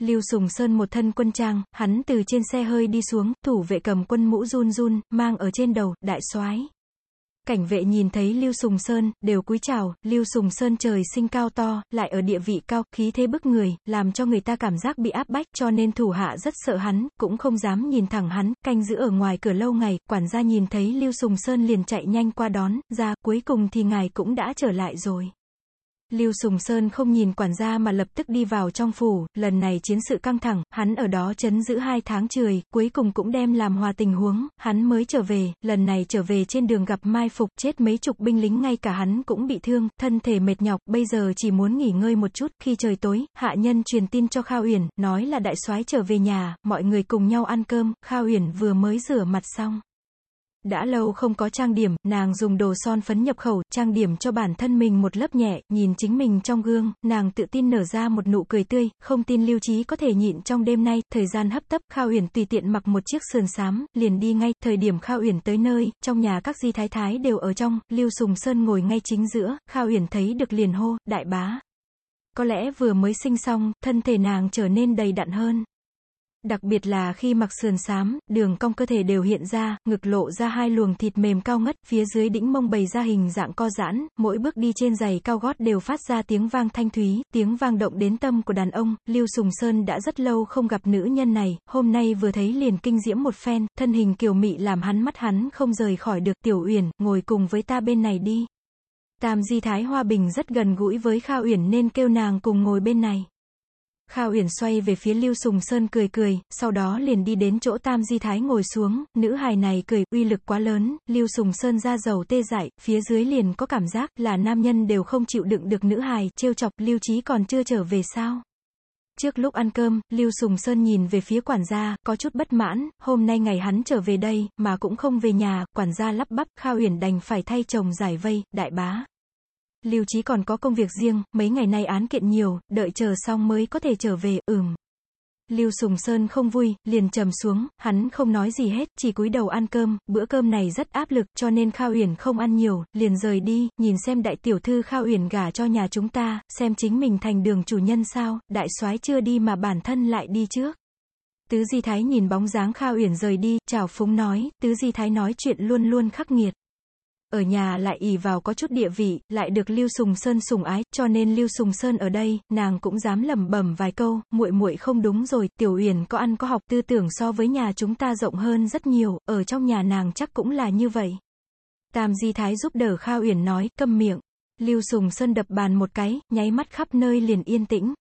Lưu Sùng Sơn một thân quân trang, hắn từ trên xe hơi đi xuống, thủ vệ cầm quân mũ run run, mang ở trên đầu, đại soái. Cảnh vệ nhìn thấy Lưu Sùng Sơn, đều cúi chào, Lưu Sùng Sơn trời sinh cao to, lại ở địa vị cao, khí thế bức người, làm cho người ta cảm giác bị áp bách, cho nên thủ hạ rất sợ hắn, cũng không dám nhìn thẳng hắn, canh giữ ở ngoài cửa lâu ngày, quản gia nhìn thấy Lưu Sùng Sơn liền chạy nhanh qua đón, ra, cuối cùng thì ngài cũng đã trở lại rồi. Lưu Sùng Sơn không nhìn quản gia mà lập tức đi vào trong phủ, lần này chiến sự căng thẳng, hắn ở đó chấn giữ hai tháng trời, cuối cùng cũng đem làm hòa tình huống, hắn mới trở về, lần này trở về trên đường gặp mai phục, chết mấy chục binh lính ngay cả hắn cũng bị thương, thân thể mệt nhọc, bây giờ chỉ muốn nghỉ ngơi một chút, khi trời tối, hạ nhân truyền tin cho Khao Uyển, nói là đại soái trở về nhà, mọi người cùng nhau ăn cơm, Khao Uyển vừa mới rửa mặt xong. Đã lâu không có trang điểm, nàng dùng đồ son phấn nhập khẩu, trang điểm cho bản thân mình một lớp nhẹ, nhìn chính mình trong gương, nàng tự tin nở ra một nụ cười tươi, không tin lưu trí có thể nhịn trong đêm nay, thời gian hấp tấp, Khao Uyển tùy tiện mặc một chiếc sườn xám, liền đi ngay, thời điểm Khao Uyển tới nơi, trong nhà các di thái thái đều ở trong, Lưu Sùng Sơn ngồi ngay chính giữa, Khao Uyển thấy được liền hô, đại bá. Có lẽ vừa mới sinh xong, thân thể nàng trở nên đầy đặn hơn. Đặc biệt là khi mặc sườn xám, đường cong cơ thể đều hiện ra, ngực lộ ra hai luồng thịt mềm cao ngất, phía dưới đĩnh mông bày ra hình dạng co giãn, mỗi bước đi trên giày cao gót đều phát ra tiếng vang thanh thúy, tiếng vang động đến tâm của đàn ông, Lưu Sùng Sơn đã rất lâu không gặp nữ nhân này, hôm nay vừa thấy liền kinh diễm một phen, thân hình kiều mị làm hắn mắt hắn không rời khỏi được, Tiểu Uyển, ngồi cùng với ta bên này đi. Tam Di Thái Hoa Bình rất gần gũi với Kha Uyển nên kêu nàng cùng ngồi bên này. Kha Uyển xoay về phía Lưu Sùng Sơn cười cười, sau đó liền đi đến chỗ Tam Di Thái ngồi xuống, nữ hài này cười, uy lực quá lớn, Lưu Sùng Sơn ra dầu tê dại, phía dưới liền có cảm giác là nam nhân đều không chịu đựng được nữ hài, trêu chọc, Lưu Trí còn chưa trở về sao. Trước lúc ăn cơm, Lưu Sùng Sơn nhìn về phía quản gia, có chút bất mãn, hôm nay ngày hắn trở về đây, mà cũng không về nhà, quản gia lắp bắp, Kha Uyển đành phải thay chồng giải vây, đại bá. Lưu Chí còn có công việc riêng, mấy ngày nay án kiện nhiều, đợi chờ xong mới có thể trở về, ừm. Lưu Sùng Sơn không vui, liền trầm xuống, hắn không nói gì hết, chỉ cúi đầu ăn cơm, bữa cơm này rất áp lực, cho nên Khao Uyển không ăn nhiều, liền rời đi, nhìn xem đại tiểu thư Khao Uyển gả cho nhà chúng ta, xem chính mình thành đường chủ nhân sao, đại soái chưa đi mà bản thân lại đi trước. Tứ Di Thái nhìn bóng dáng Khao Uyển rời đi, chào phúng nói, Tứ Di Thái nói chuyện luôn luôn khắc nghiệt. Ở nhà lại ỉ vào có chút địa vị, lại được Lưu Sùng Sơn sùng ái, cho nên Lưu Sùng Sơn ở đây, nàng cũng dám lẩm bẩm vài câu, muội muội không đúng rồi, Tiểu Uyển có ăn có học, tư tưởng so với nhà chúng ta rộng hơn rất nhiều, ở trong nhà nàng chắc cũng là như vậy. Tam Di Thái giúp đỡ Kha Uyển nói, câm miệng. Lưu Sùng Sơn đập bàn một cái, nháy mắt khắp nơi liền yên tĩnh.